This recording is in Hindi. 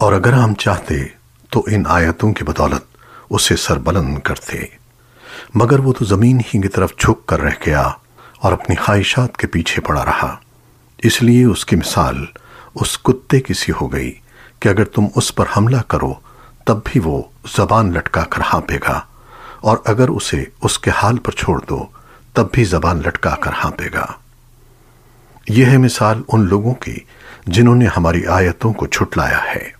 और अगर हम चाहते तो इन आयतों की बदौलत उसे सरबलंद करते। मगर वो तो ज़मीन ही की तरफ़ झुक कर रह गया और अपनी ख्वाहिशात के पीछे पड़ा रहा। इसलिए उसकी मिसाल उस कुत्ते की सी हो गई कि अगर तुम उस पर हमला करो, तब भी वो जबान लटका कर हाँपेगा। और अगर उसे उसके हाल पर छोड़ दो, तब भी जबान लटका कर हाँपेगा। यह है मिसाल उन लोगों की जिन्होंने हमारी आयतों को छुटलाया है।